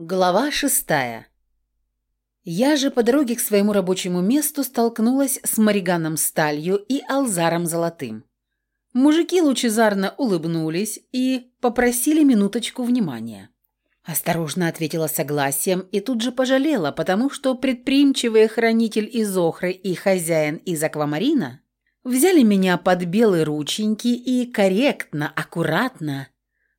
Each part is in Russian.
Глава шестая. Я же по дороге к своему рабочему месту столкнулась с Мариганом Сталью и Алзаром Золотым. Мужики лучезарно улыбнулись и попросили минуточку внимания. Осторожно ответила согласием и тут же пожалела, потому что предприимчивый хранитель из Охры и хозяин из Аквамарина взяли меня под белые рученьки и корректно, аккуратно,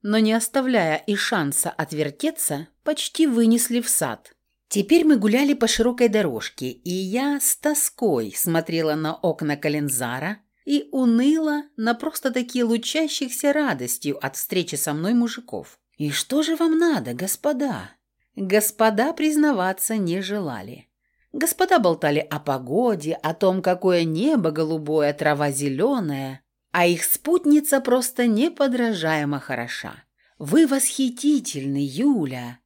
но не оставляя и шанса отвертеться, почти вынесли в сад. Теперь мы гуляли по широкой дорожке, и я с тоской смотрела на окна Калензара и уныла на просто-таки лучащихся радостью от встречи со мной мужиков. «И что же вам надо, господа?» Господа признаваться не желали. Господа болтали о погоде, о том, какое небо голубое, трава зеленая, а их спутница просто неподражаемо хороша. «Вы восхитительны, Юля!»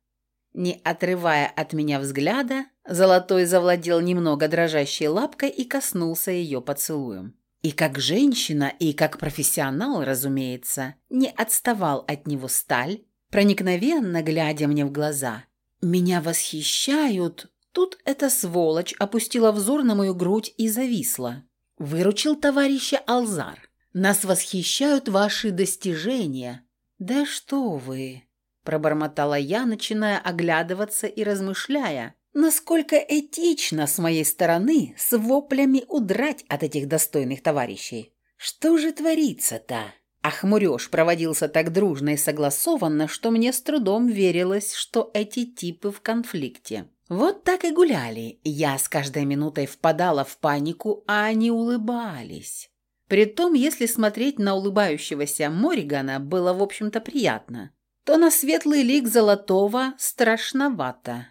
Не отрывая от меня взгляда, Золотой завладел немного дрожащей лапкой и коснулся ее поцелуем. И как женщина, и как профессионал, разумеется, не отставал от него сталь, проникновенно глядя мне в глаза. «Меня восхищают!» Тут эта сволочь опустила взор на мою грудь и зависла. Выручил товарища Алзар. «Нас восхищают ваши достижения». «Да что вы!» Пробормотала я, начиная оглядываться и размышляя, насколько этично с моей стороны с воплями удрать от этих достойных товарищей. Что же творится-то? Ахмурёж проводился так дружно и согласованно, что мне с трудом верилось, что эти типы в конфликте. Вот так и гуляли. Я с каждой минутой впадала в панику, а они улыбались. Притом, если смотреть на улыбающегося Моригана, было, в общем-то, приятно то на светлый лик золотого страшновато.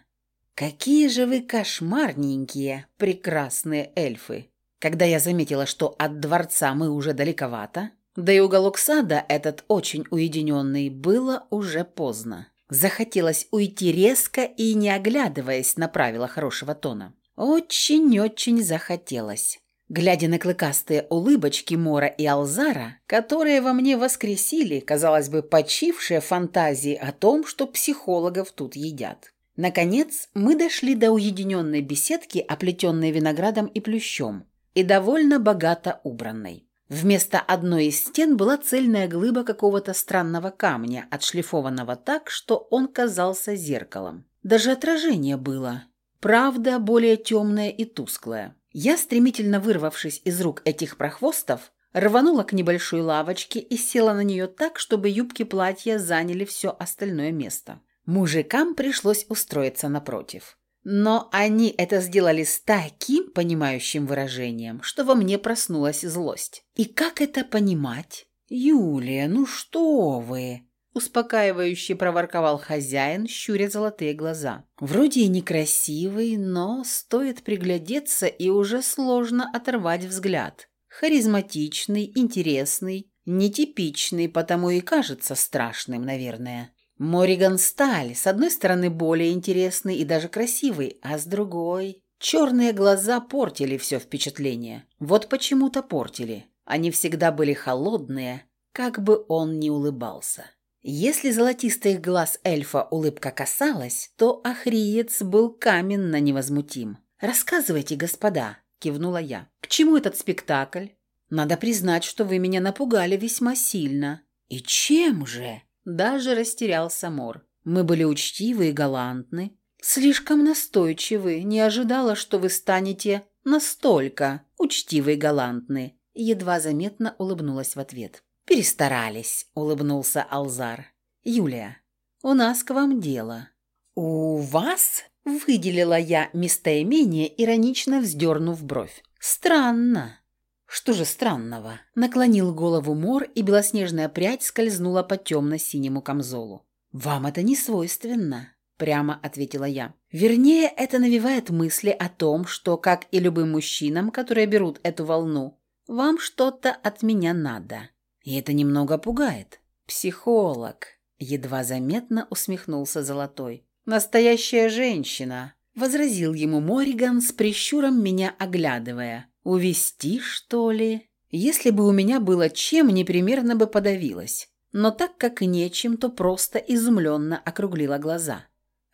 «Какие же вы кошмарненькие, прекрасные эльфы!» Когда я заметила, что от дворца мы уже далековато, да и уголок сада этот очень уединенный, было уже поздно. Захотелось уйти резко и не оглядываясь на правила хорошего тона. Очень-очень захотелось глядя на клыкастые улыбочки Мора и Алзара, которые во мне воскресили, казалось бы, почившие фантазии о том, что психологов тут едят. Наконец, мы дошли до уединенной беседки, оплетенной виноградом и плющом, и довольно богато убранной. Вместо одной из стен была цельная глыба какого-то странного камня, отшлифованного так, что он казался зеркалом. Даже отражение было. Правда, более темное и тусклое. Я, стремительно вырвавшись из рук этих прохвостов, рванула к небольшой лавочке и села на нее так, чтобы юбки платья заняли все остальное место. Мужикам пришлось устроиться напротив. Но они это сделали с таким понимающим выражением, что во мне проснулась злость. И как это понимать? «Юлия, ну что вы?» Успокаивающе проворковал хозяин, щуря золотые глаза. Вроде и некрасивый, но стоит приглядеться, и уже сложно оторвать взгляд. Харизматичный, интересный, нетипичный, потому и кажется страшным, наверное. Мориган Сталь, с одной стороны, более интересный и даже красивый, а с другой... Черные глаза портили все впечатление. Вот почему-то портили. Они всегда были холодные, как бы он ни улыбался. Если золотистых глаз эльфа улыбка касалась, то ахриец был каменно невозмутим. «Рассказывайте, господа», – кивнула я. «К чему этот спектакль? Надо признать, что вы меня напугали весьма сильно». «И чем же?» – даже растерялся Мор. «Мы были учтивы и галантны. Слишком настойчивы. Не ожидала, что вы станете настолько учтивы и галантны». Едва заметно улыбнулась в ответ. «Перестарались», — улыбнулся Алзар. «Юлия, у нас к вам дело». «У вас?» — выделила я местоимение, иронично вздернув бровь. «Странно». «Что же странного?» — наклонил голову Мор, и белоснежная прядь скользнула по темно-синему камзолу. «Вам это не свойственно», — прямо ответила я. «Вернее, это навевает мысли о том, что, как и любым мужчинам, которые берут эту волну, вам что-то от меня надо. И это немного пугает. Психолог. Едва заметно усмехнулся Золотой. Настоящая женщина. Возразил ему Мориган с прищуром меня оглядывая. Увести, что ли? Если бы у меня было чем, непременно бы подавилась. Но так как нечем, то просто изумленно округлила глаза.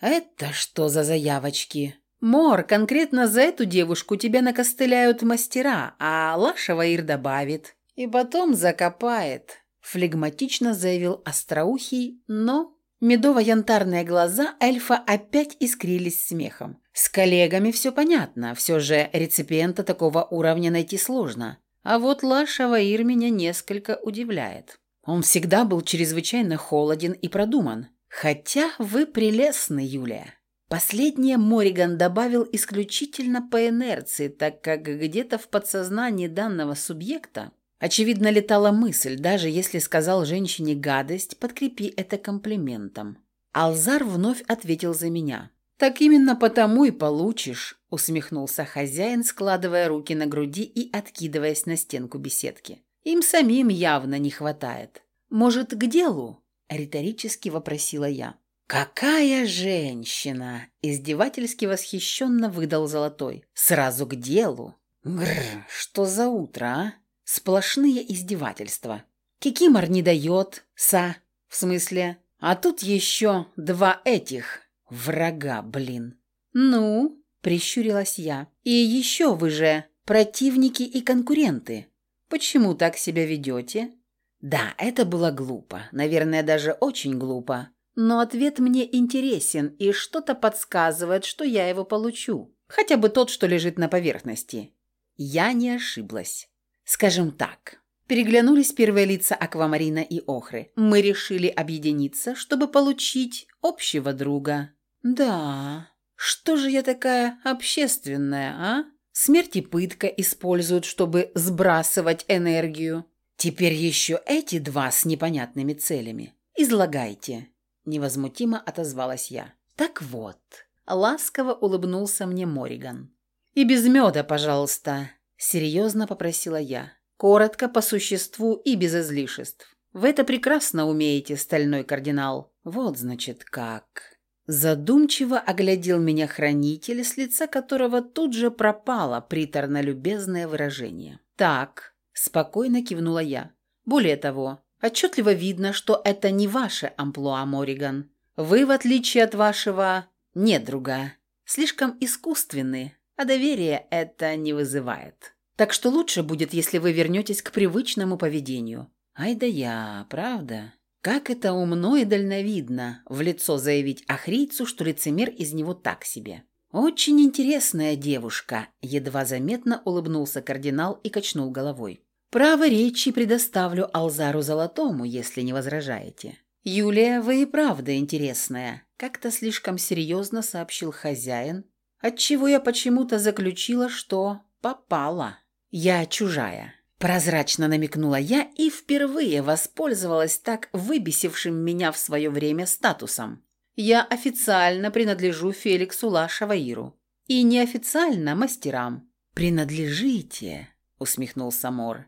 «Это что за заявочки?» «Мор, конкретно за эту девушку тебя накостыляют мастера, а Лашева Ир добавит. И потом закопает», – флегматично заявил Остроухий, но Медово-янтарные глаза эльфа опять искрились смехом. С коллегами все понятно, все же реципиента такого уровня найти сложно. А вот Лаша Ваир меня несколько удивляет. Он всегда был чрезвычайно холоден и продуман. Хотя вы прелестны, Юлия. Последнее Мориган добавил исключительно по инерции, так как где-то в подсознании данного субъекта Очевидно, летала мысль, даже если сказал женщине гадость, подкрепи это комплиментом. Алзар вновь ответил за меня. «Так именно потому и получишь», – усмехнулся хозяин, складывая руки на груди и откидываясь на стенку беседки. «Им самим явно не хватает». «Может, к делу?» – риторически вопросила я. «Какая женщина!» – издевательски восхищенно выдал Золотой. «Сразу к делу!» «Гррр, что за утро, а?» Сплошные издевательства. Кикимор не дает, са, в смысле. А тут еще два этих. Врага, блин. Ну, прищурилась я. И еще вы же противники и конкуренты. Почему так себя ведете? Да, это было глупо. Наверное, даже очень глупо. Но ответ мне интересен, и что-то подсказывает, что я его получу. Хотя бы тот, что лежит на поверхности. Я не ошиблась. Скажем так, переглянулись первые лица Аквамарина и Охры. Мы решили объединиться, чтобы получить общего друга. Да, что же я такая общественная, а? Смерть и пытка используют, чтобы сбрасывать энергию. Теперь еще эти два с непонятными целями. Излагайте. Невозмутимо отозвалась я. Так вот, ласково улыбнулся мне Мориган. И без меда, пожалуйста. Серьезно попросила я. Коротко, по существу и без излишеств. Вы это прекрасно умеете, стальной кардинал. Вот, значит, как. Задумчиво оглядел меня хранитель, с лица которого тут же пропало приторно-любезное выражение. «Так», – спокойно кивнула я. «Более того, отчетливо видно, что это не ваше амплуа, Мориган. Вы, в отличие от вашего недруга, слишком искусственны, а доверие это не вызывает. Так что лучше будет, если вы вернетесь к привычному поведению. Ай да я, правда? Как это умно и дальновидно в лицо заявить Ахрийцу, что лицемер из него так себе. Очень интересная девушка, едва заметно улыбнулся кардинал и качнул головой. Право речи предоставлю Алзару Золотому, если не возражаете. Юлия, вы и правда интересная, как-то слишком серьезно сообщил хозяин, отчего я почему-то заключила, что попала. Я чужая. Прозрачно намекнула я и впервые воспользовалась так выбесившим меня в свое время статусом. Я официально принадлежу Феликсу Лашаваиру. И неофициально мастерам. «Принадлежите», — усмехнулся Мор.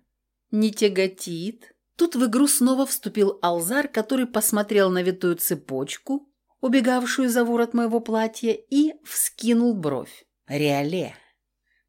«Не тяготит?» Тут в игру снова вступил Алзар, который посмотрел на витую цепочку, убегавшую за ворот моего платья, и вскинул бровь. Реале.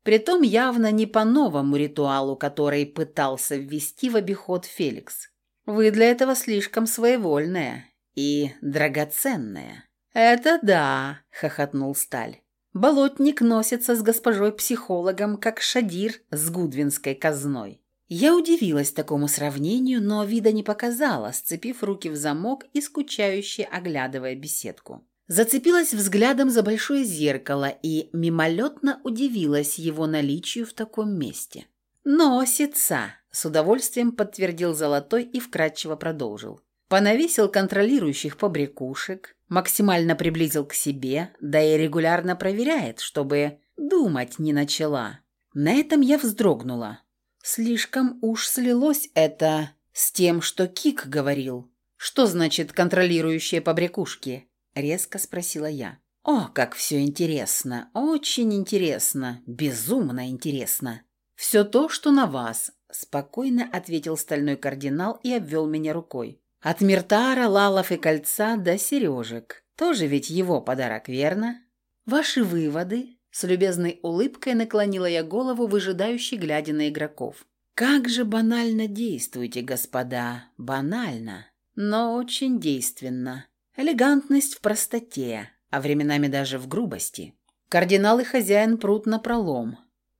Притом явно не по новому ритуалу, который пытался ввести в обиход Феликс. Вы для этого слишком своевольная и драгоценная. «Это да», — хохотнул Сталь. «Болотник носится с госпожой-психологом, как Шадир с гудвинской казной». Я удивилась такому сравнению, но вида не показала, сцепив руки в замок и скучающе оглядывая беседку. Зацепилась взглядом за большое зеркало и мимолетно удивилась его наличию в таком месте. «Носится!» – с удовольствием подтвердил Золотой и вкратчиво продолжил. Понавесил контролирующих побрякушек, максимально приблизил к себе, да и регулярно проверяет, чтобы думать не начала. На этом я вздрогнула. Слишком уж слилось это с тем, что Кик говорил. Что значит контролирующие побрякушки? Резко спросила я. О, как все интересно, очень интересно, безумно интересно. Все то, что на вас, спокойно ответил стальной кардинал и обвел меня рукой. От Миртара, Лалов и Кольца до сережек. Тоже ведь его подарок, верно? Ваши выводы? С любезной улыбкой наклонила я голову, выжидающей глядя на игроков. «Как же банально действуете, господа, банально, но очень действенно. Элегантность в простоте, а временами даже в грубости. Кардинал и хозяин прут на пролом.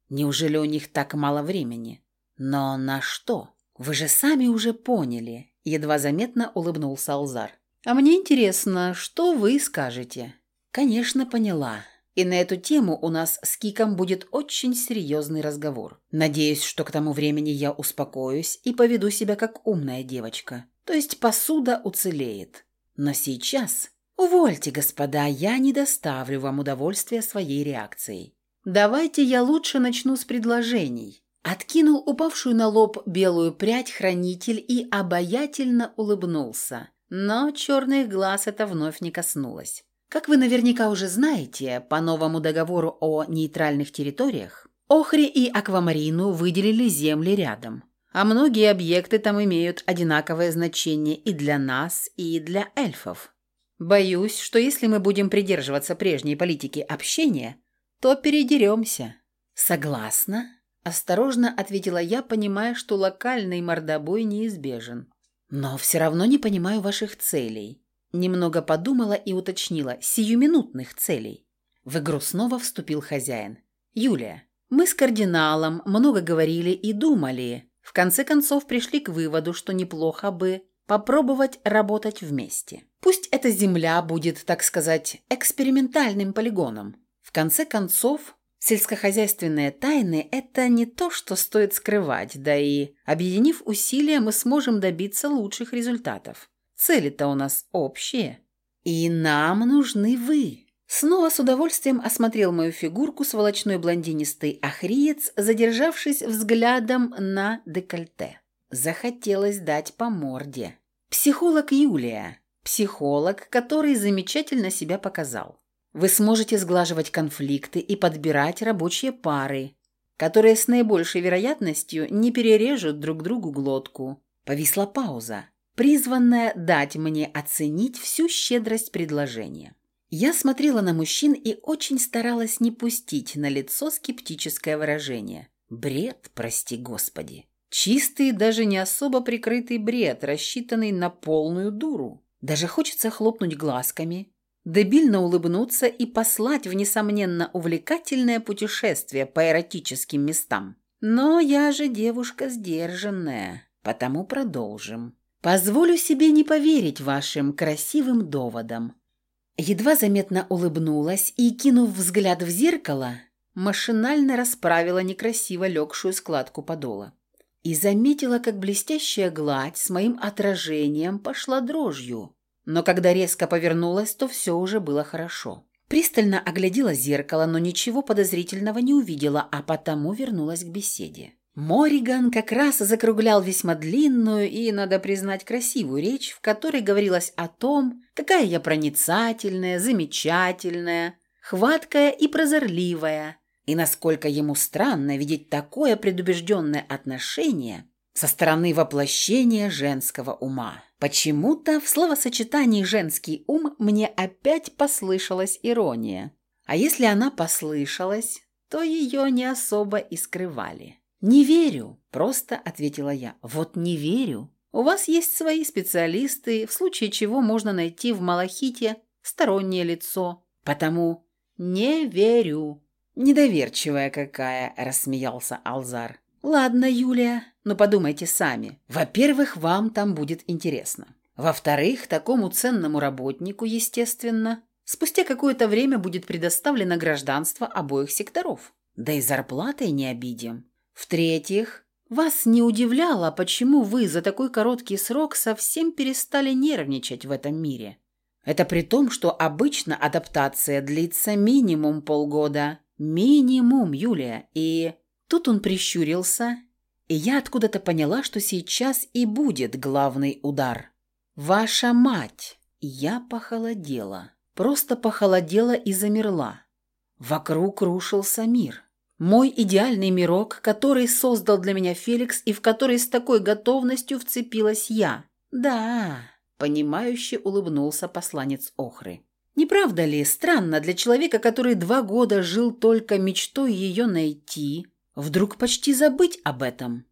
Неужели у них так мало времени? Но на что? Вы же сами уже поняли, едва заметно улыбнулся Алзар. А мне интересно, что вы скажете? Конечно, поняла. И на эту тему у нас с Киком будет очень серьезный разговор. Надеюсь, что к тому времени я успокоюсь и поведу себя как умная девочка. То есть посуда уцелеет. Но сейчас... Увольте, господа, я не доставлю вам удовольствия своей реакцией. Давайте я лучше начну с предложений. Откинул упавшую на лоб белую прядь хранитель и обаятельно улыбнулся. Но черных глаз это вновь не коснулось. Как вы наверняка уже знаете, по новому договору о нейтральных территориях, Охре и Аквамарину выделили земли рядом, а многие объекты там имеют одинаковое значение и для нас, и для эльфов. Боюсь, что если мы будем придерживаться прежней политики общения, то передеремся. Согласна, осторожно ответила я, понимая, что локальный мордобой неизбежен. Но все равно не понимаю ваших целей. Немного подумала и уточнила. Сиюминутных целей. В игру снова вступил хозяин. «Юлия, мы с кардиналом много говорили и думали. В конце концов пришли к выводу, что неплохо бы попробовать работать вместе. Пусть эта земля будет, так сказать, экспериментальным полигоном. В конце концов, сельскохозяйственные тайны – это не то, что стоит скрывать, да и, объединив усилия, мы сможем добиться лучших результатов. Цели-то у нас общие. И нам нужны вы. Снова с удовольствием осмотрел мою фигурку сволочной блондинистый ахриец, задержавшись взглядом на декольте. Захотелось дать по морде. Психолог Юлия. Психолог, который замечательно себя показал. Вы сможете сглаживать конфликты и подбирать рабочие пары, которые с наибольшей вероятностью не перережут друг другу глотку. Повисла пауза призванная дать мне оценить всю щедрость предложения. Я смотрела на мужчин и очень старалась не пустить на лицо скептическое выражение. Бред, прости господи. Чистый, даже не особо прикрытый бред, рассчитанный на полную дуру. Даже хочется хлопнуть глазками, дебильно улыбнуться и послать в несомненно увлекательное путешествие по эротическим местам. Но я же девушка сдержанная, потому продолжим. Позволю себе не поверить вашим красивым доводам». Едва заметно улыбнулась и, кинув взгляд в зеркало, машинально расправила некрасиво легшую складку подола. И заметила, как блестящая гладь с моим отражением пошла дрожью. Но когда резко повернулась, то все уже было хорошо. Пристально оглядела зеркало, но ничего подозрительного не увидела, а потому вернулась к беседе. Мориган как раз закруглял весьма длинную и, надо признать, красивую речь, в которой говорилось о том, какая я проницательная, замечательная, хваткая и прозорливая, и насколько ему странно видеть такое предубежденное отношение со стороны воплощения женского ума. Почему-то в словосочетании «женский ум» мне опять послышалась ирония. А если она послышалась, то ее не особо и скрывали. «Не верю», – просто ответила я. «Вот не верю. У вас есть свои специалисты, в случае чего можно найти в Малахите стороннее лицо. Потому не верю». «Недоверчивая какая», – рассмеялся Алзар. «Ладно, Юлия, но подумайте сами. Во-первых, вам там будет интересно. Во-вторых, такому ценному работнику, естественно, спустя какое-то время будет предоставлено гражданство обоих секторов. Да и зарплатой не обидим. В-третьих, вас не удивляло, почему вы за такой короткий срок совсем перестали нервничать в этом мире. Это при том, что обычно адаптация длится минимум полгода. Минимум, Юлия. И тут он прищурился, и я откуда-то поняла, что сейчас и будет главный удар. «Ваша мать!» Я похолодела. Просто похолодела и замерла. Вокруг рушился мир. Мой идеальный мирок, который создал для меня Феликс и в который с такой готовностью вцепилась я. Да, понимающе улыбнулся посланец Охры. Не правда ли странно для человека, который два года жил только мечтой ее найти, вдруг почти забыть об этом?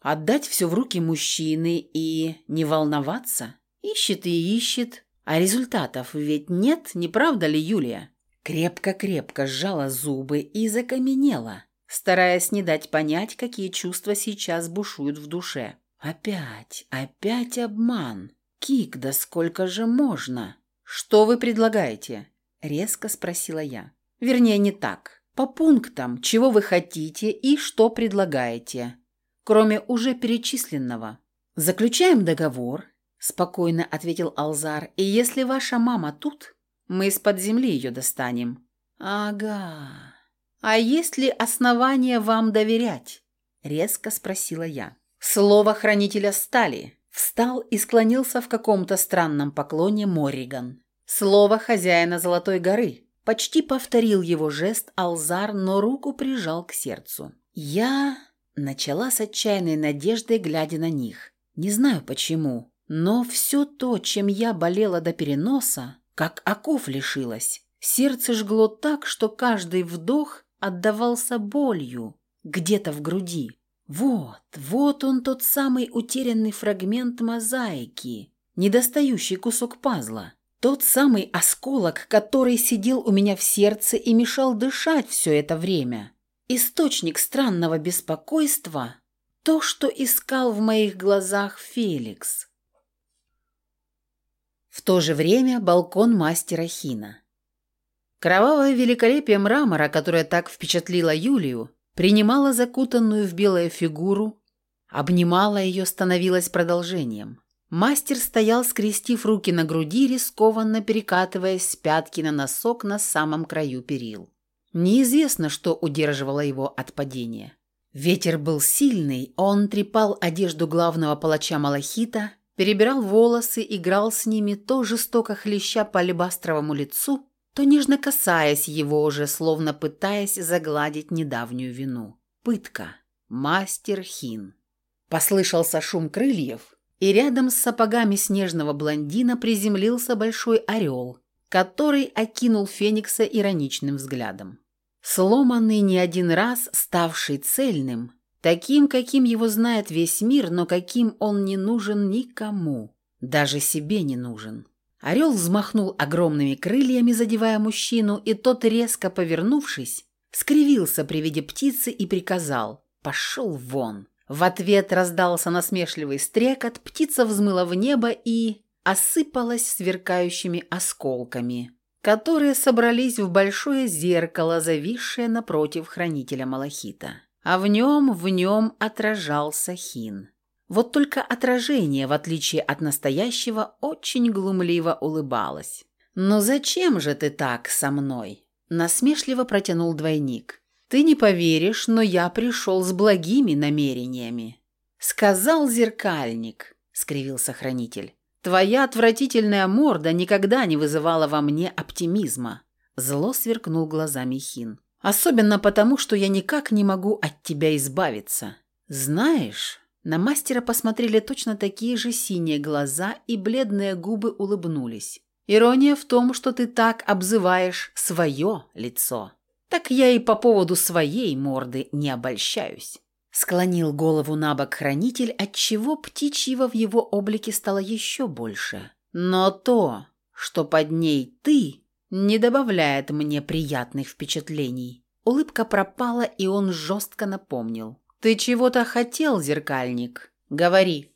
Отдать все в руки мужчины и не волноваться? Ищет и ищет, А результатов ведь нет, не правда ли, Юлия? Крепко-крепко сжала зубы и закаменела, стараясь не дать понять, какие чувства сейчас бушуют в душе. Опять, опять обман. Кик, да сколько же можно? Что вы предлагаете? Резко спросила я. Вернее, не так. По пунктам, чего вы хотите и что предлагаете. Кроме уже перечисленного. Заключаем договор, спокойно ответил Алзар. И если ваша мама тут, мы из-под земли ее достанем». «Ага. А есть ли основания вам доверять?» — резко спросила я. Слово хранителя стали. Встал и склонился в каком-то странном поклоне Морриган. Слово хозяина Золотой горы. Почти повторил его жест Алзар, но руку прижал к сердцу. Я начала с отчаянной надеждой, глядя на них. Не знаю почему, но все то, чем я болела до переноса, как оков лишилась. Сердце жгло так, что каждый вдох отдавался болью где-то в груди. Вот, вот он тот самый утерянный фрагмент мозаики, недостающий кусок пазла. Тот самый осколок, который сидел у меня в сердце и мешал дышать все это время. Источник странного беспокойства – то, что искал в моих глазах Феликс. В то же время балкон мастера Хина. Кровавое великолепие мрамора, которое так впечатлило Юлию, принимало закутанную в белое фигуру, обнимала ее, становилось продолжением. Мастер стоял, скрестив руки на груди, рискованно перекатываясь с пятки на носок на самом краю перил. Неизвестно, что удерживало его от падения. Ветер был сильный, он трепал одежду главного палача Малахита, перебирал волосы, играл с ними, то жестоко хлеща по алебастровому лицу, то нежно касаясь его уже, словно пытаясь загладить недавнюю вину. Пытка. Мастер Хин. Послышался шум крыльев, и рядом с сапогами снежного блондина приземлился большой орел, который окинул Феникса ироничным взглядом. Сломанный не один раз, ставший цельным, Таким, каким его знает весь мир, но каким он не нужен никому. Даже себе не нужен. Орел взмахнул огромными крыльями, задевая мужчину, и тот, резко повернувшись, скривился при виде птицы и приказал «Пошел вон!». В ответ раздался насмешливый стрекот, птица взмыла в небо и осыпалась сверкающими осколками, которые собрались в большое зеркало, зависшее напротив хранителя Малахита а в нем, в нем отражался Хин. Вот только отражение, в отличие от настоящего, очень глумливо улыбалось. «Ну зачем же ты так со мной?» – насмешливо протянул двойник. «Ты не поверишь, но я пришел с благими намерениями». «Сказал зеркальник», – скривился хранитель. «Твоя отвратительная морда никогда не вызывала во мне оптимизма». Зло сверкнул глазами Хин. Особенно потому, что я никак не могу от тебя избавиться. Знаешь, на мастера посмотрели точно такие же синие глаза, и бледные губы улыбнулись. Ирония в том, что ты так обзываешь свое лицо. Так я и по поводу своей морды не обольщаюсь. Склонил голову на бок хранитель, отчего птичьего в его облике стало еще больше. Но то, что под ней ты, не добавляет мне приятных впечатлений. Улыбка пропала, и он жестко напомнил. «Ты чего-то хотел, зеркальник? Говори».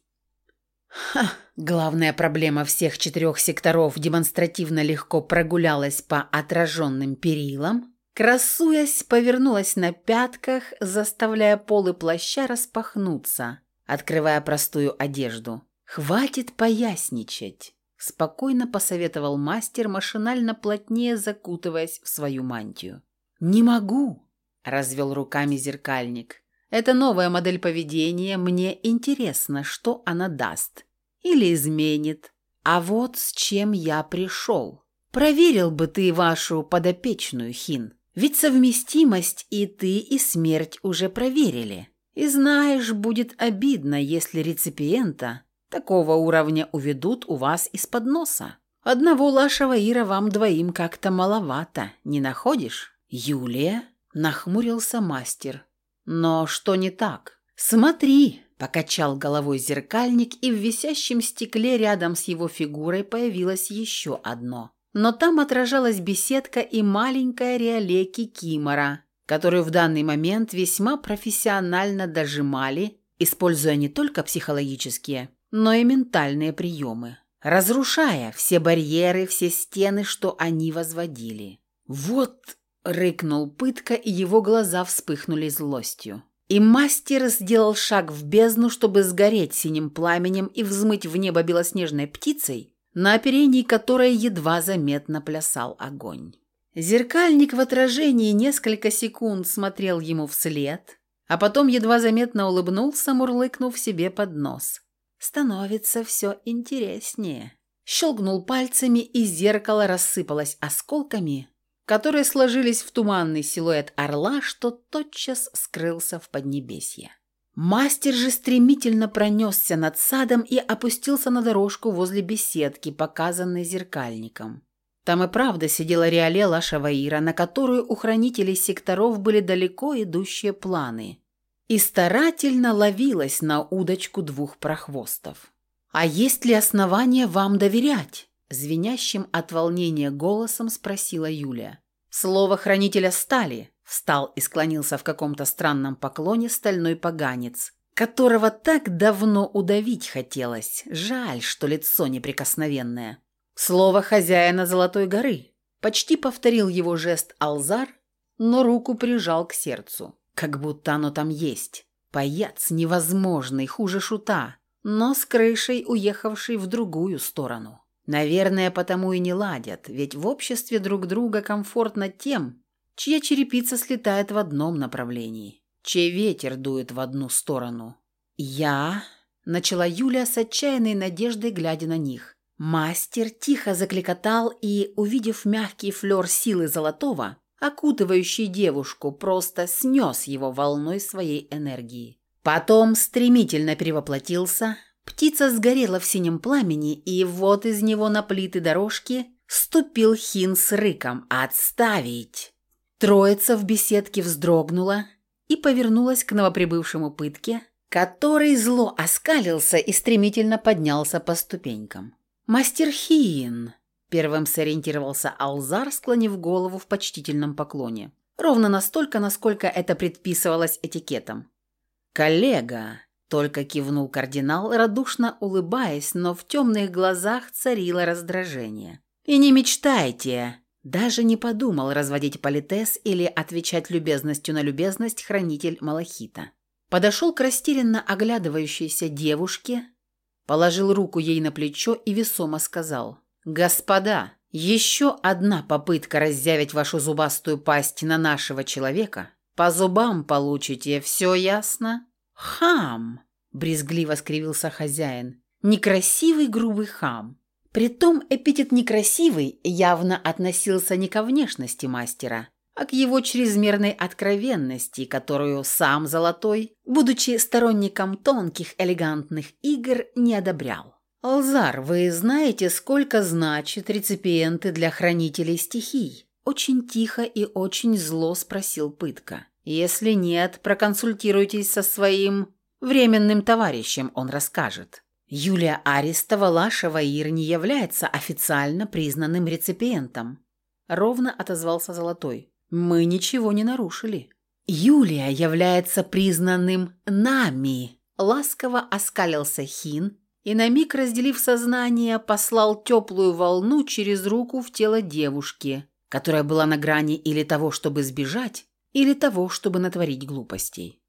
Ха! Главная проблема всех четырех секторов демонстративно легко прогулялась по отраженным перилам, красуясь, повернулась на пятках, заставляя полы плаща распахнуться, открывая простую одежду. «Хватит поясничать. Спокойно посоветовал мастер, машинально плотнее закутываясь в свою мантию. «Не могу», – развел руками зеркальник. «Это новая модель поведения, мне интересно, что она даст. Или изменит. А вот с чем я пришел. Проверил бы ты вашу подопечную, Хин. Ведь совместимость и ты, и смерть уже проверили. И знаешь, будет обидно, если реципиента Такого уровня уведут у вас из-под носа. Одного лашего Ира вам двоим как-то маловато, не находишь? Юлия? Нахмурился мастер. Но что не так? Смотри, Покачал головой зеркальник, и в висящем стекле рядом с его фигурой появилось еще одно. Но там отражалась беседка и маленькая реале Кикимора, которую в данный момент весьма профессионально дожимали, используя не только психологические, но и ментальные приемы, разрушая все барьеры, все стены, что они возводили. «Вот!» – рыкнул пытка, и его глаза вспыхнули злостью. И мастер сделал шаг в бездну, чтобы сгореть синим пламенем и взмыть в небо белоснежной птицей, на оперении которой едва заметно плясал огонь. Зеркальник в отражении несколько секунд смотрел ему вслед, а потом едва заметно улыбнулся, мурлыкнув себе под нос. «Становится все интереснее». Щелкнул пальцами, и зеркало рассыпалось осколками, которые сложились в туманный силуэт орла, что тотчас скрылся в поднебесье. Мастер же стремительно пронесся над садом и опустился на дорожку возле беседки, показанной зеркальником. Там и правда сидела Риале Лашаваира, на которую у хранителей секторов были далеко идущие планы, и старательно ловилась на удочку двух прохвостов. «А есть ли основания вам доверять?» Звенящим от волнения голосом спросила Юлия. «Слово хранителя стали», – встал и склонился в каком-то странном поклоне стальной поганец, которого так давно удавить хотелось. Жаль, что лицо неприкосновенное. «Слово хозяина Золотой горы», – почти повторил его жест Алзар, но руку прижал к сердцу, как будто оно там есть. Паяц невозможный, хуже шута, но с крышей, уехавший в другую сторону. Наверное, потому и не ладят, ведь в обществе друг друга комфортно тем, чья черепица слетает в одном направлении, чей ветер дует в одну сторону. «Я...» – начала Юля с отчаянной надеждой, глядя на них. Мастер тихо закликотал и, увидев мягкий флер силы золотого, окутывающий девушку, просто снес его волной своей энергии. Потом стремительно перевоплотился, Птица сгорела в синем пламени, и вот из него на плиты дорожки ступил Хин с рыком «Отставить!». Троица в беседке вздрогнула и повернулась к новоприбывшему пытке, который зло оскалился и стремительно поднялся по ступенькам. «Мастер Хин!» – первым сориентировался Алзар, склонив голову в почтительном поклоне. Ровно настолько, насколько это предписывалось этикетом. «Коллега!» Только кивнул кардинал, радушно улыбаясь, но в темных глазах царило раздражение. «И не мечтайте!» Даже не подумал разводить политес или отвечать любезностью на любезность хранитель Малахита. Подошел к растерянно оглядывающейся девушке, положил руку ей на плечо и весомо сказал «Господа, еще одна попытка раззявить вашу зубастую пасть на нашего человека. По зубам получите, все ясно?» «Хам!» – брезгливо скривился хозяин. «Некрасивый грубый хам». Притом эпитет «некрасивый» явно относился не ко внешности мастера, а к его чрезмерной откровенности, которую сам Золотой, будучи сторонником тонких элегантных игр, не одобрял. «Алзар, вы знаете, сколько значит реципиенты для хранителей стихий?» Очень тихо и очень зло спросил Пытка. Если нет, проконсультируйтесь со своим временным товарищем, он расскажет. Юлия Арестова Лашева Ир не является официально признанным реципиентом. Ровно отозвался Золотой. Мы ничего не нарушили. Юлия является признанным нами. Ласково оскалился Хин и на миг, разделив сознание, послал теплую волну через руку в тело девушки, которая была на грани или того, чтобы сбежать, или того, чтобы натворить глупостей.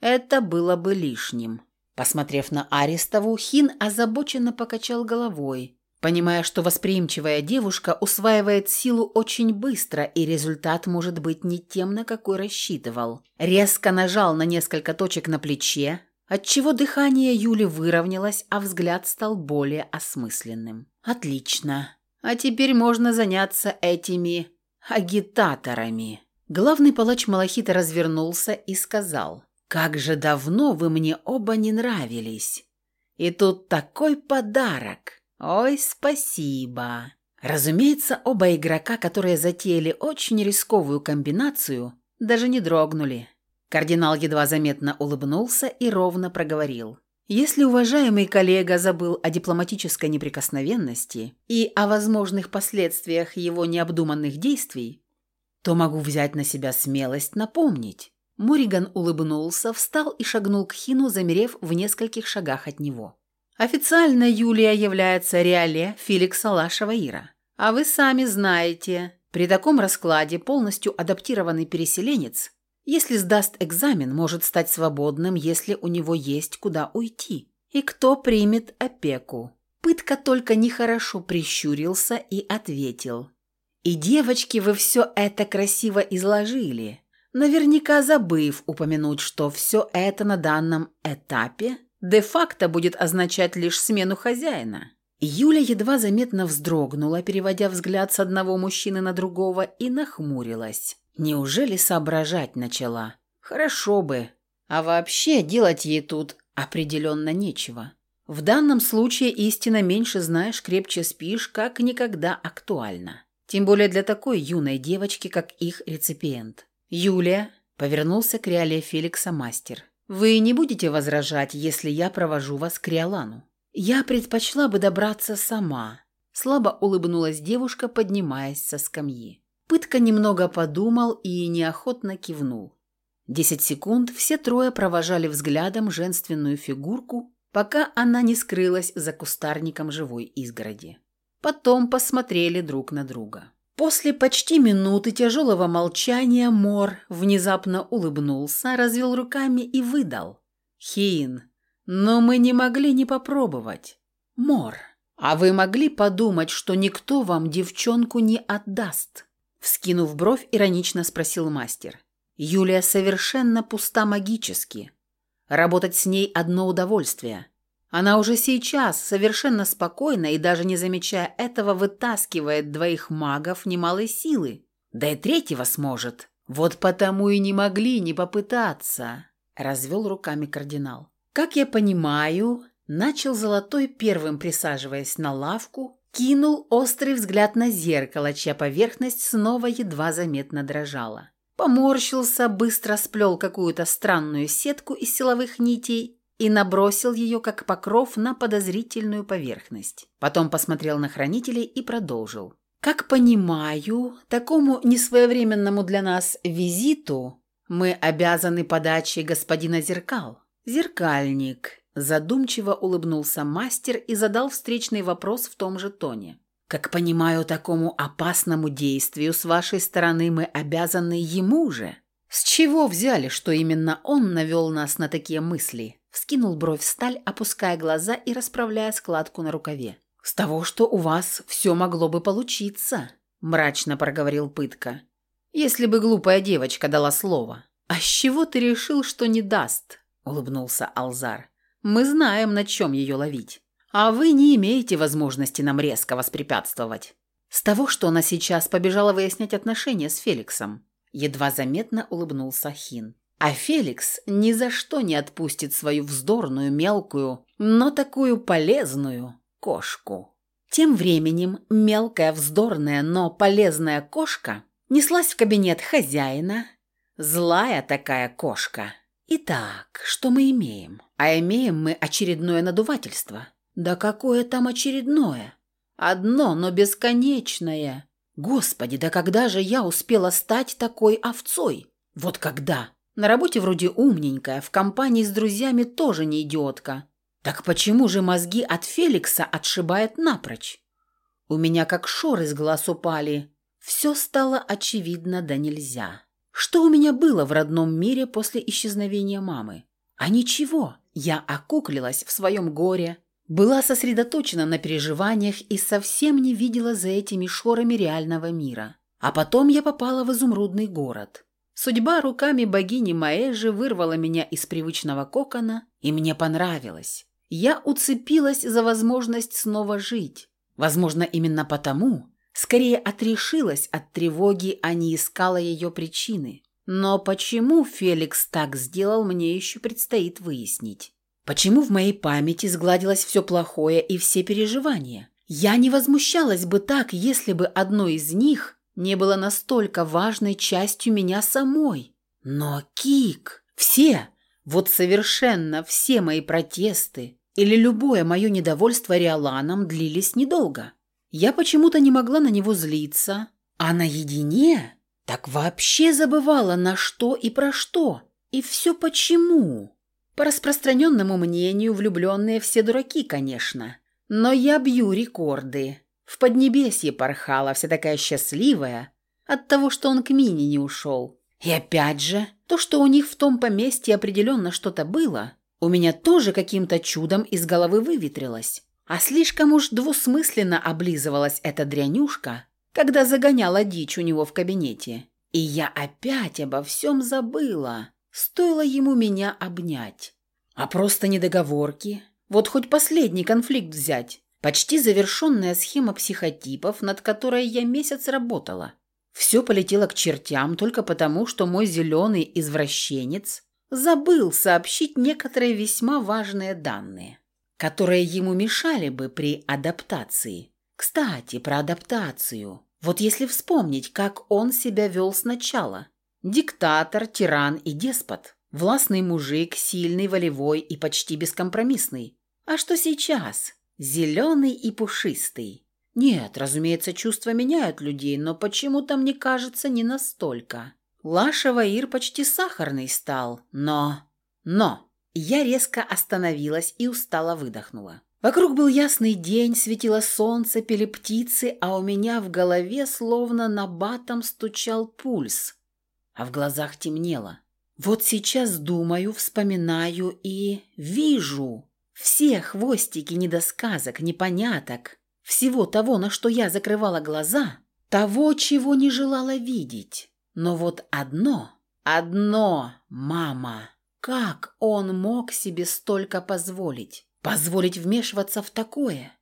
Это было бы лишним. Посмотрев на Арестову, Хин озабоченно покачал головой, понимая, что восприимчивая девушка усваивает силу очень быстро, и результат может быть не тем, на какой рассчитывал. Резко нажал на несколько точек на плече, отчего дыхание Юли выровнялось, а взгляд стал более осмысленным. «Отлично. А теперь можно заняться этими агитаторами». Главный палач Малахита развернулся и сказал, «Как же давно вы мне оба не нравились! И тут такой подарок! Ой, спасибо!» Разумеется, оба игрока, которые затеяли очень рисковую комбинацию, даже не дрогнули. Кардинал едва заметно улыбнулся и ровно проговорил. Если уважаемый коллега забыл о дипломатической неприкосновенности и о возможных последствиях его необдуманных действий, то могу взять на себя смелость напомнить. Муриган улыбнулся, встал и шагнул к Хину, замерев в нескольких шагах от него. Официально Юлия является реале Феликса Лашева-Ира. А вы сами знаете, при таком раскладе полностью адаптированный переселенец, если сдаст экзамен, может стать свободным, если у него есть куда уйти. И кто примет опеку? Пытка только нехорошо прищурился и ответил. «И, девочки, вы все это красиво изложили, наверняка забыв упомянуть, что все это на данном этапе де-факто будет означать лишь смену хозяина. Юля едва заметно вздрогнула, переводя взгляд с одного мужчины на другого, и нахмурилась. Неужели соображать начала? Хорошо бы. А вообще делать ей тут определенно нечего. В данном случае истина меньше знаешь, крепче спишь, как никогда актуально. Тем более для такой юной девочки, как их реципиент. «Юлия», — повернулся к Реале Феликса мастер, вы не будете возражать, если я провожу вас к Риолану? Я предпочла бы добраться сама. Слабо улыбнулась девушка, поднимаясь со скамьи. Пытка немного подумал и неохотно кивнул. Десять секунд все трое провожали взглядом женственную фигурку, пока она не скрылась за кустарником живой изгороди. Потом посмотрели друг на друга. После почти минуты тяжелого молчания Мор внезапно улыбнулся, развел руками и выдал. «Хин, но мы не могли не попробовать. Мор, а вы могли подумать, что никто вам девчонку не отдаст?» Вскинув бровь, иронично спросил мастер. «Юлия совершенно пуста магически. Работать с ней одно удовольствие. Она уже сейчас совершенно спокойно и даже не замечая этого вытаскивает двоих магов немалой силы. Да и третьего сможет. Вот потому и не могли не попытаться, развел руками кардинал. Как я понимаю, начал Золотой первым присаживаясь на лавку, кинул острый взгляд на зеркало, чья поверхность снова едва заметно дрожала. Поморщился, быстро сплел какую-то странную сетку из силовых нитей и набросил ее как покров на подозрительную поверхность. Потом посмотрел на хранителей и продолжил. «Как понимаю, такому несвоевременному для нас визиту мы обязаны подачей господина Зеркал. Зеркальник». Задумчиво улыбнулся мастер и задал встречный вопрос в том же тоне. «Как понимаю, такому опасному действию с вашей стороны мы обязаны ему же. С чего взяли, что именно он навел нас на такие мысли?» Вскинул бровь сталь, опуская глаза и расправляя складку на рукаве. «С того, что у вас все могло бы получиться», – мрачно проговорил Пытка. «Если бы глупая девочка дала слово». «А с чего ты решил, что не даст?» – улыбнулся Алзар. «Мы знаем, на чем ее ловить. А вы не имеете возможности нам резко воспрепятствовать». «С того, что она сейчас побежала выяснять отношения с Феликсом», – едва заметно улыбнулся Хин. А Феликс ни за что не отпустит свою вздорную, мелкую, но такую полезную кошку. Тем временем мелкая, вздорная, но полезная кошка неслась в кабинет хозяина. Злая такая кошка. Итак, что мы имеем? А имеем мы очередное надувательство. Да какое там очередное? Одно, но бесконечное. Господи, да когда же я успела стать такой овцой? Вот когда? На работе вроде умненькая, в компании с друзьями тоже не идиотка. Так почему же мозги от Феликса отшибает напрочь? У меня как шор из глаз упали. Все стало очевидно да нельзя. Что у меня было в родном мире после исчезновения мамы? А ничего, я окуклилась в своем горе, была сосредоточена на переживаниях и совсем не видела за этими шорами реального мира. А потом я попала в изумрудный город. Судьба руками богини Маэжи вырвала меня из привычного кокона, и мне понравилось. Я уцепилась за возможность снова жить. Возможно, именно потому, скорее отрешилась от тревоги, а не искала ее причины. Но почему Феликс так сделал, мне еще предстоит выяснить. Почему в моей памяти сгладилось все плохое и все переживания? Я не возмущалась бы так, если бы одно из них не было настолько важной частью меня самой. Но Кик... Все, вот совершенно все мои протесты или любое мое недовольство Риоланом длились недолго. Я почему-то не могла на него злиться, а наедине так вообще забывала на что и про что. И все почему? По распространенному мнению, влюбленные все дураки, конечно. Но я бью рекорды. В Поднебесье порхала, вся такая счастливая, от того, что он к Мине не ушел. И опять же, то, что у них в том поместье определенно что-то было, у меня тоже каким-то чудом из головы выветрилось. А слишком уж двусмысленно облизывалась эта дрянюшка, когда загоняла дичь у него в кабинете. И я опять обо всем забыла. Стоило ему меня обнять. А просто недоговорки. Вот хоть последний конфликт взять. Почти завершенная схема психотипов, над которой я месяц работала. Все полетело к чертям только потому, что мой зеленый извращенец забыл сообщить некоторые весьма важные данные, которые ему мешали бы при адаптации. Кстати, про адаптацию. Вот если вспомнить, как он себя вел сначала. Диктатор, тиран и деспот. Властный мужик, сильный, волевой и почти бескомпромиссный. А что сейчас? Зеленый и пушистый. Нет, разумеется, чувства меняют людей, но почему-то мне кажется не настолько. Лаша Ир почти сахарный стал, но... Но! Я резко остановилась и устало выдохнула. Вокруг был ясный день, светило солнце, пели птицы, а у меня в голове словно на батом стучал пульс, а в глазах темнело. Вот сейчас думаю, вспоминаю и вижу все хвостики недосказок, непоняток, всего того, на что я закрывала глаза, того, чего не желала видеть. Но вот одно, одно, мама, как он мог себе столько позволить? Позволить вмешиваться в такое?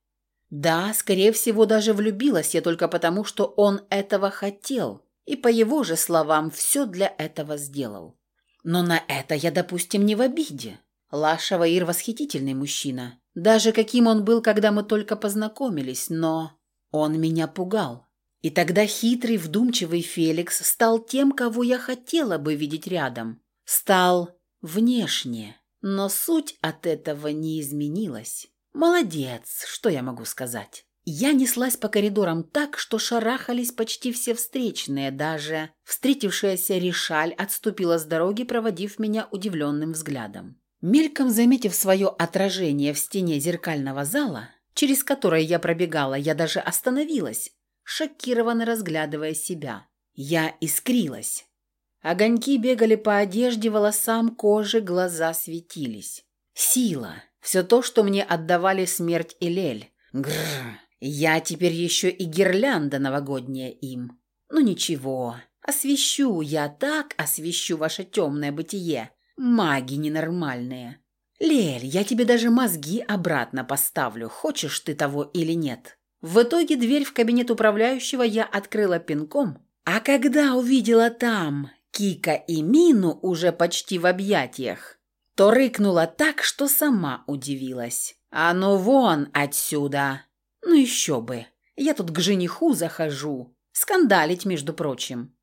Да, скорее всего, даже влюбилась я только потому, что он этого хотел, и по его же словам все для этого сделал. Но на это я, допустим, не в обиде. Лаша Ваир восхитительный мужчина. Даже каким он был, когда мы только познакомились, но он меня пугал. И тогда хитрый, вдумчивый Феликс стал тем, кого я хотела бы видеть рядом. Стал внешне, но суть от этого не изменилась. Молодец, что я могу сказать. Я неслась по коридорам так, что шарахались почти все встречные, даже встретившаяся Ришаль отступила с дороги, проводив меня удивленным взглядом. Мельком заметив свое отражение в стене зеркального зала, через которое я пробегала, я даже остановилась, шокированно разглядывая себя. Я искрилась. Огоньки бегали по одежде, волосам, коже, глаза светились. Сила. Все то, что мне отдавали смерть и лель. Гррр. Я теперь еще и гирлянда новогодняя им. Ну ничего, освещу я так, освещу ваше темное бытие, Маги ненормальные. Лель, я тебе даже мозги обратно поставлю, хочешь ты того или нет. В итоге дверь в кабинет управляющего я открыла пинком, а когда увидела там Кика и Мину уже почти в объятиях, то рыкнула так, что сама удивилась. «А ну вон отсюда!» «Ну еще бы! Я тут к жениху захожу. Скандалить, между прочим.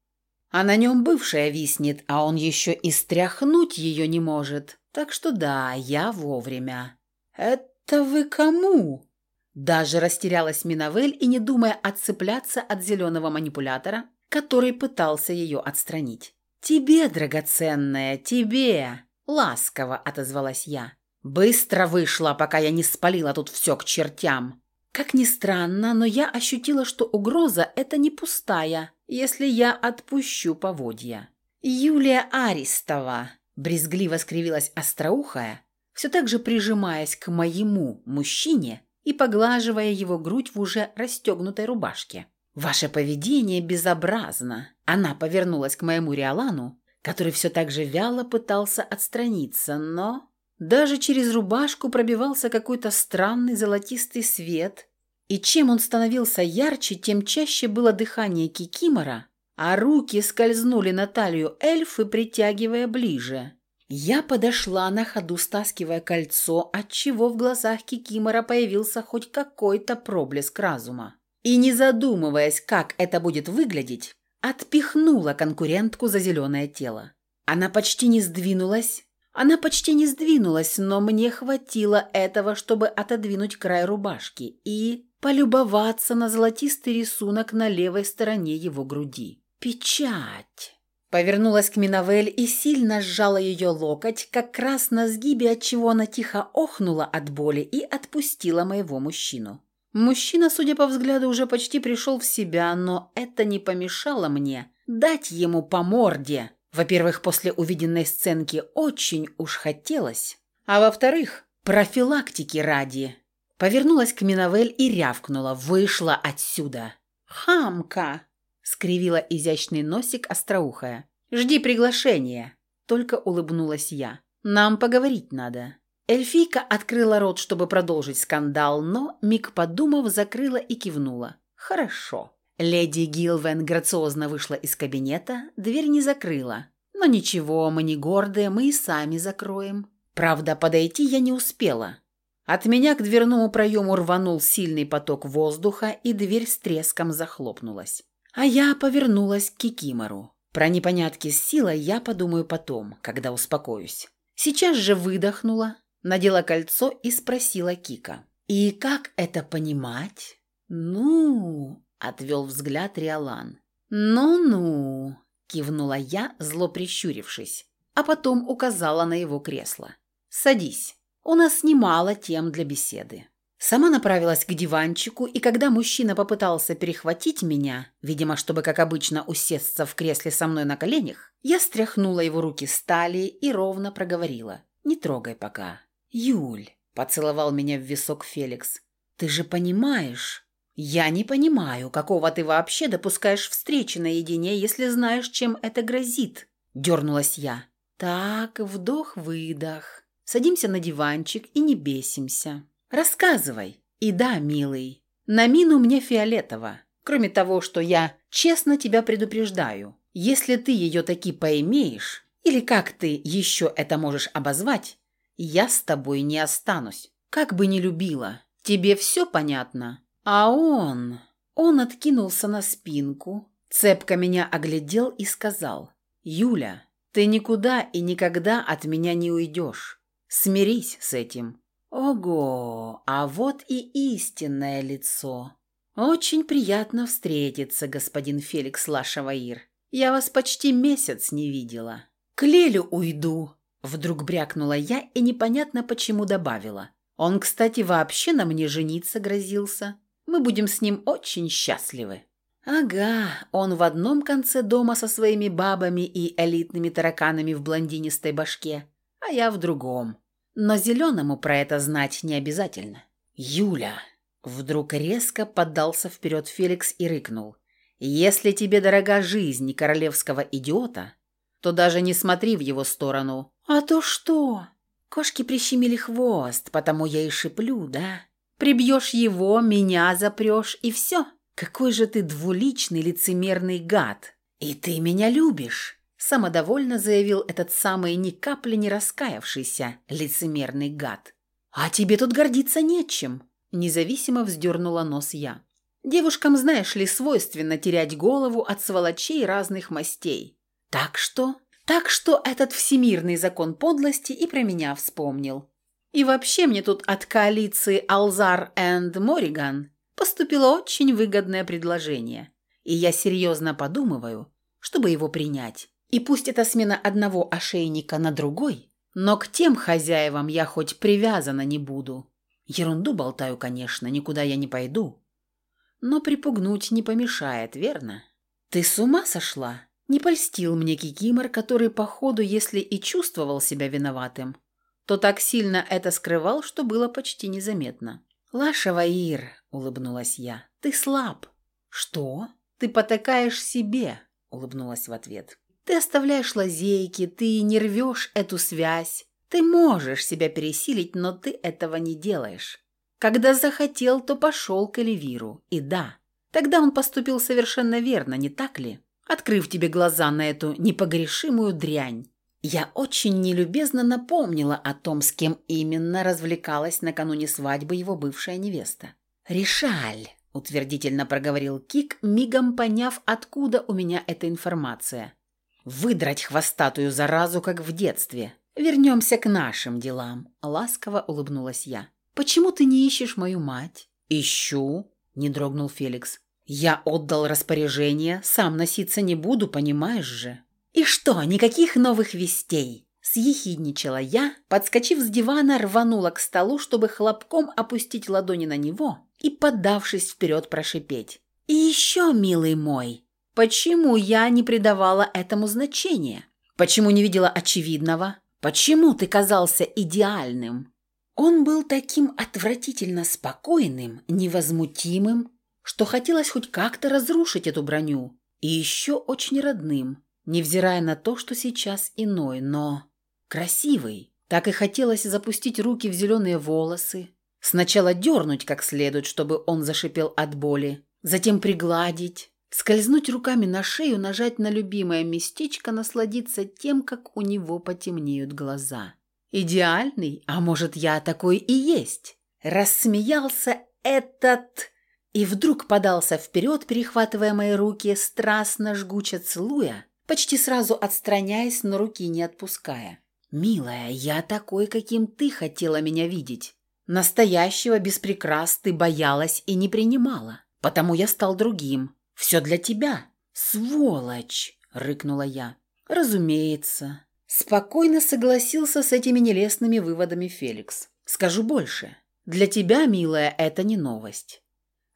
А на нем бывшая виснет, а он еще и стряхнуть ее не может. Так что да, я вовремя. «Это вы кому?» Даже растерялась Миновель и, не думая отцепляться от зеленого манипулятора, который пытался ее отстранить. «Тебе, драгоценная, тебе!» – ласково отозвалась я. «Быстро вышла, пока я не спалила тут все к чертям. Как ни странно, но я ощутила, что угроза – это не пустая, если я отпущу поводья. «Юлия Аристова!» – брезгливо скривилась остроухая, все так же прижимаясь к моему мужчине и поглаживая его грудь в уже расстегнутой рубашке. «Ваше поведение безобразно!» Она повернулась к моему Риолану, который все так же вяло пытался отстраниться, но даже через рубашку пробивался какой-то странный золотистый свет, и чем он становился ярче, тем чаще было дыхание Кикимора, а руки скользнули на талию эльфы, притягивая ближе. Я подошла на ходу, стаскивая кольцо, отчего в глазах Кикимора появился хоть какой-то проблеск разума. И не задумываясь, как это будет выглядеть, отпихнула конкурентку за зеленое тело. Она почти не сдвинулась. Она почти не сдвинулась, но мне хватило этого, чтобы отодвинуть край рубашки и полюбоваться на золотистый рисунок на левой стороне его груди. Печать. Повернулась к Миновель и сильно сжала ее локоть, как раз на сгибе, отчего она тихо охнула от боли и отпустила моего мужчину. Мужчина, судя по взгляду, уже почти пришел в себя, но это не помешало мне дать ему по морде. Во-первых, после увиденной сценки очень уж хотелось, а во-вторых, профилактики ради. Повернулась к Миновель и рявкнула, вышла отсюда. «Хамка!» скривила изящный носик остроухая. «Жди приглашения!» Только улыбнулась я. «Нам поговорить надо». Эльфийка открыла рот, чтобы продолжить скандал, но, миг подумав, закрыла и кивнула. «Хорошо». Леди Гилвен грациозно вышла из кабинета, дверь не закрыла. «Но ничего, мы не гордые, мы и сами закроем». Правда, подойти я не успела. От меня к дверному проему рванул сильный поток воздуха, и дверь с треском захлопнулась. А я повернулась к Кикимору. Про непонятки с силой я подумаю потом, когда успокоюсь. Сейчас же выдохнула, надела кольцо и спросила Кика. «И как это понимать?» «Ну...» — отвел взгляд Риолан. «Ну-ну...» — кивнула я, зло прищурившись, а потом указала на его кресло. «Садись. У нас немало тем для беседы». Сама направилась к диванчику, и когда мужчина попытался перехватить меня, видимо, чтобы, как обычно, усесться в кресле со мной на коленях, я стряхнула его руки с талии и ровно проговорила. «Не трогай пока». «Юль», — поцеловал меня в висок Феликс, — «ты же понимаешь...» «Я не понимаю, какого ты вообще допускаешь встречи наедине, если знаешь, чем это грозит», — дернулась я. «Так, вдох-выдох. Садимся на диванчик и не бесимся». «Рассказывай». «И да, милый, на мину мне фиолетово. Кроме того, что я честно тебя предупреждаю. Если ты ее таки поимеешь, или как ты еще это можешь обозвать, я с тобой не останусь. Как бы ни любила. Тебе все понятно? А он... Он откинулся на спинку, цепко меня оглядел и сказал, «Юля, ты никуда и никогда от меня не уйдешь. Смирись с этим. Ого, а вот и истинное лицо. Очень приятно встретиться, господин Феликс Лашаваир. Я вас почти месяц не видела. К Лелю уйду, вдруг брякнула я и непонятно почему добавила. Он, кстати, вообще на мне жениться грозился. Мы будем с ним очень счастливы. Ага, он в одном конце дома со своими бабами и элитными тараканами в блондинистой башке, а я в другом. Но зеленому про это знать не обязательно. «Юля!» Вдруг резко поддался вперед Феликс и рыкнул. «Если тебе дорога жизнь королевского идиота, то даже не смотри в его сторону. А то что? Кошки прищемили хвост, потому я и шиплю, да? Прибьешь его, меня запрешь, и все. Какой же ты двуличный лицемерный гад. И ты меня любишь. Самодовольно заявил этот самый ни капли не раскаявшийся лицемерный гад. «А тебе тут гордиться нечем», – независимо вздернула нос я. «Девушкам, знаешь ли, свойственно терять голову от сволочей разных мастей. Так что...» Так что этот всемирный закон подлости и про меня вспомнил. И вообще мне тут от коалиции Алзар энд Мориган поступило очень выгодное предложение. И я серьезно подумываю, чтобы его принять. И пусть это смена одного ошейника на другой, но к тем хозяевам я хоть привязана не буду. Ерунду болтаю, конечно, никуда я не пойду. Но припугнуть не помешает, верно? Ты с ума сошла? Не польстил мне Кикимор, который, походу, если и чувствовал себя виноватым, то так сильно это скрывал, что было почти незаметно. «Лаша Ваир», — улыбнулась я, — «ты слаб». «Что? Ты потакаешь себе», — улыбнулась в ответ. Ты оставляешь лазейки, ты не рвешь эту связь. Ты можешь себя пересилить, но ты этого не делаешь. Когда захотел, то пошел к Эльвиру. И да, тогда он поступил совершенно верно, не так ли? Открыв тебе глаза на эту непогрешимую дрянь. Я очень нелюбезно напомнила о том, с кем именно развлекалась накануне свадьбы его бывшая невеста. «Решаль», — утвердительно проговорил Кик, мигом поняв, откуда у меня эта информация. Выдрать хвостатую заразу, как в детстве. Вернемся к нашим делам», — ласково улыбнулась я. «Почему ты не ищешь мою мать?» «Ищу», — не дрогнул Феликс. «Я отдал распоряжение, сам носиться не буду, понимаешь же». «И что, никаких новых вестей?» Съехидничала я, подскочив с дивана, рванула к столу, чтобы хлопком опустить ладони на него и, поддавшись вперед, прошипеть. «И еще, милый мой, почему я не придавала этому значения? Почему не видела очевидного? Почему ты казался идеальным?» Он был таким отвратительно спокойным, невозмутимым, что хотелось хоть как-то разрушить эту броню. И еще очень родным, невзирая на то, что сейчас иной, но красивый. Так и хотелось запустить руки в зеленые волосы, сначала дернуть как следует, чтобы он зашипел от боли, затем пригладить, скользнуть руками на шею, нажать на любимое местечко, насладиться тем, как у него потемнеют глаза. «Идеальный? А может, я такой и есть?» Рассмеялся этот и вдруг подался вперед, перехватывая мои руки, страстно жгуче целуя, почти сразу отстраняясь, но руки не отпуская. «Милая, я такой, каким ты хотела меня видеть. Настоящего без ты боялась и не принимала, потому я стал другим. Все для тебя. Сволочь!» — рыкнула я. «Разумеется». Спокойно согласился с этими нелестными выводами Феликс. «Скажу больше. Для тебя, милая, это не новость.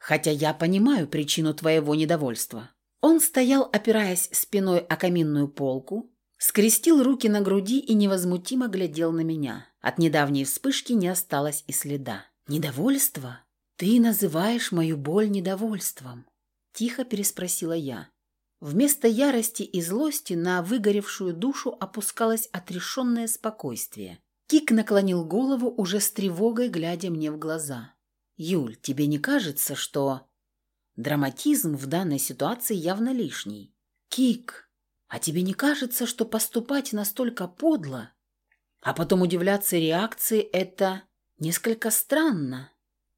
Хотя я понимаю причину твоего недовольства. Он стоял, опираясь спиной о каминную полку, скрестил руки на груди и невозмутимо глядел на меня. От недавней вспышки не осталось и следа. «Недовольство? Ты называешь мою боль недовольством?» Тихо переспросила я. Вместо ярости и злости на выгоревшую душу опускалось отрешенное спокойствие. Кик наклонил голову уже с тревогой, глядя мне в глаза. «Юль, тебе не кажется, что...» Драматизм в данной ситуации явно лишний. «Кик, а тебе не кажется, что поступать настолько подло, а потом удивляться реакции – это несколько странно?»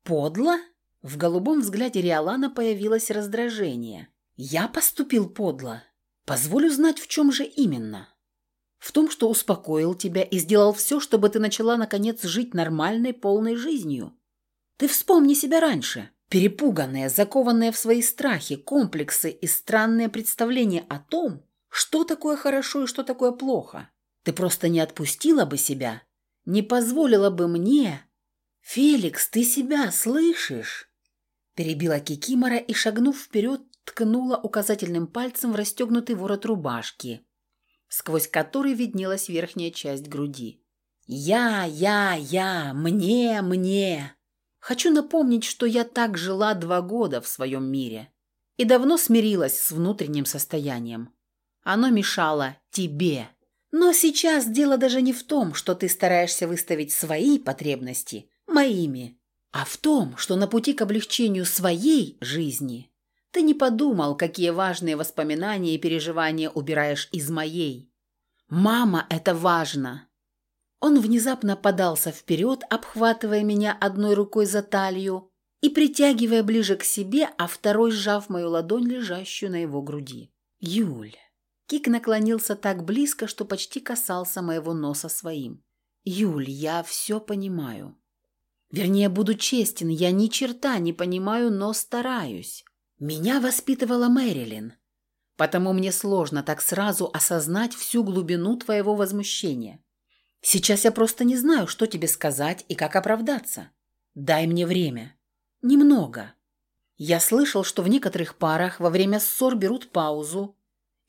«Подло?» В голубом взгляде Риолана появилось раздражение. «Я поступил подло. Позволю знать, в чем же именно. В том, что успокоил тебя и сделал все, чтобы ты начала, наконец, жить нормальной, полной жизнью. Ты вспомни себя раньше. Перепуганная, закованная в свои страхи, комплексы и странные представления о том, что такое хорошо и что такое плохо. Ты просто не отпустила бы себя, не позволила бы мне... «Феликс, ты себя слышишь?» Перебила Кикимора и, шагнув вперед, ткнула указательным пальцем в расстегнутый ворот рубашки, сквозь который виднелась верхняя часть груди. «Я, я, я, мне, мне!» Хочу напомнить, что я так жила два года в своем мире и давно смирилась с внутренним состоянием. Оно мешало тебе. Но сейчас дело даже не в том, что ты стараешься выставить свои потребности моими, а в том, что на пути к облегчению своей жизни ты не подумал, какие важные воспоминания и переживания убираешь из моей. Мама, это важно. Он внезапно подался вперед, обхватывая меня одной рукой за талию и притягивая ближе к себе, а второй сжав мою ладонь, лежащую на его груди. «Юль». Кик наклонился так близко, что почти касался моего носа своим. «Юль, я все понимаю. Вернее, буду честен, я ни черта не понимаю, но стараюсь. Меня воспитывала Мэрилин, потому мне сложно так сразу осознать всю глубину твоего возмущения. Сейчас я просто не знаю, что тебе сказать и как оправдаться. Дай мне время. Немного. Я слышал, что в некоторых парах во время ссор берут паузу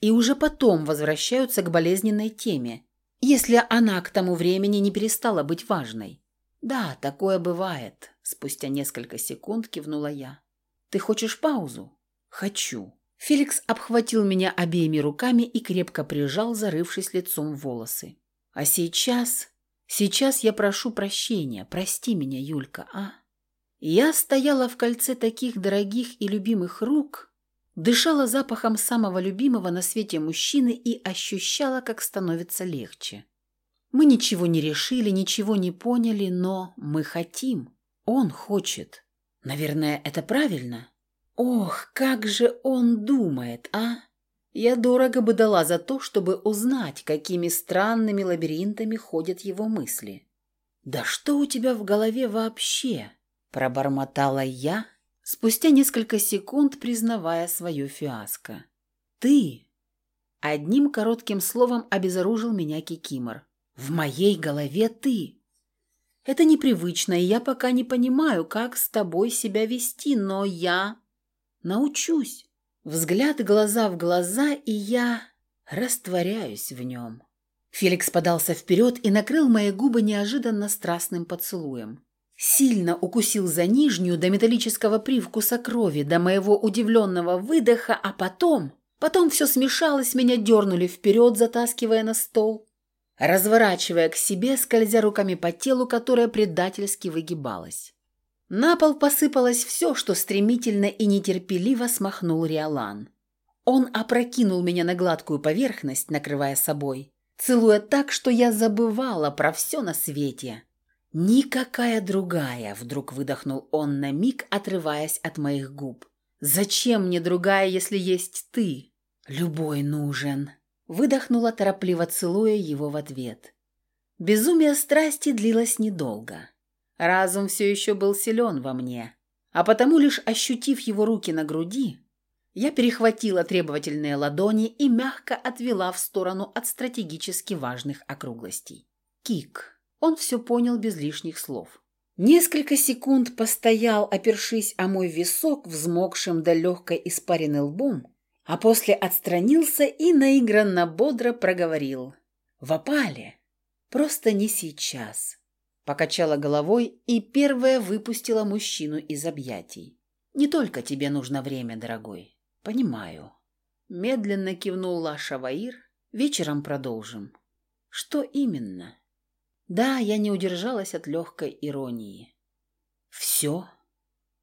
и уже потом возвращаются к болезненной теме, если она к тому времени не перестала быть важной. Да, такое бывает, спустя несколько секунд кивнула я. Ты хочешь паузу? Хочу. Феликс обхватил меня обеими руками и крепко прижал, зарывшись лицом в волосы. А сейчас... Сейчас я прошу прощения. Прости меня, Юлька, а? Я стояла в кольце таких дорогих и любимых рук, дышала запахом самого любимого на свете мужчины и ощущала, как становится легче. Мы ничего не решили, ничего не поняли, но мы хотим. Он хочет. Наверное, это правильно? Ох, как же он думает, а? Я дорого бы дала за то, чтобы узнать, какими странными лабиринтами ходят его мысли. «Да что у тебя в голове вообще?» – пробормотала я, спустя несколько секунд признавая свою фиаско. «Ты!» – одним коротким словом обезоружил меня Кикимор. «В моей голове ты!» Это непривычно, и я пока не понимаю, как с тобой себя вести, но я научусь. Взгляд глаза в глаза, и я растворяюсь в нем. Феликс подался вперед и накрыл мои губы неожиданно страстным поцелуем. Сильно укусил за нижнюю до металлического привкуса крови, до моего удивленного выдоха, а потом... Потом все смешалось, меня дернули вперед, затаскивая на стол разворачивая к себе, скользя руками по телу, которое предательски выгибалось. На пол посыпалось все, что стремительно и нетерпеливо смахнул Риолан. Он опрокинул меня на гладкую поверхность, накрывая собой, целуя так, что я забывала про все на свете. «Никакая другая», — вдруг выдохнул он на миг, отрываясь от моих губ. «Зачем мне другая, если есть ты? Любой нужен». Выдохнула, торопливо целуя его в ответ. Безумие страсти длилось недолго. Разум все еще был силен во мне, а потому, лишь ощутив его руки на груди, я перехватила требовательные ладони и мягко отвела в сторону от стратегически важных округлостей. Кик. Он все понял без лишних слов. Несколько секунд постоял, опершись о мой висок, взмокшим до легкой испарины лбом, а после отстранился и наигранно бодро проговорил. «В опале. Просто не сейчас». Покачала головой и первая выпустила мужчину из объятий. «Не только тебе нужно время, дорогой. Понимаю». Медленно кивнул Лаша Ваир. «Вечером продолжим». «Что именно?» «Да, я не удержалась от легкой иронии». «Все?»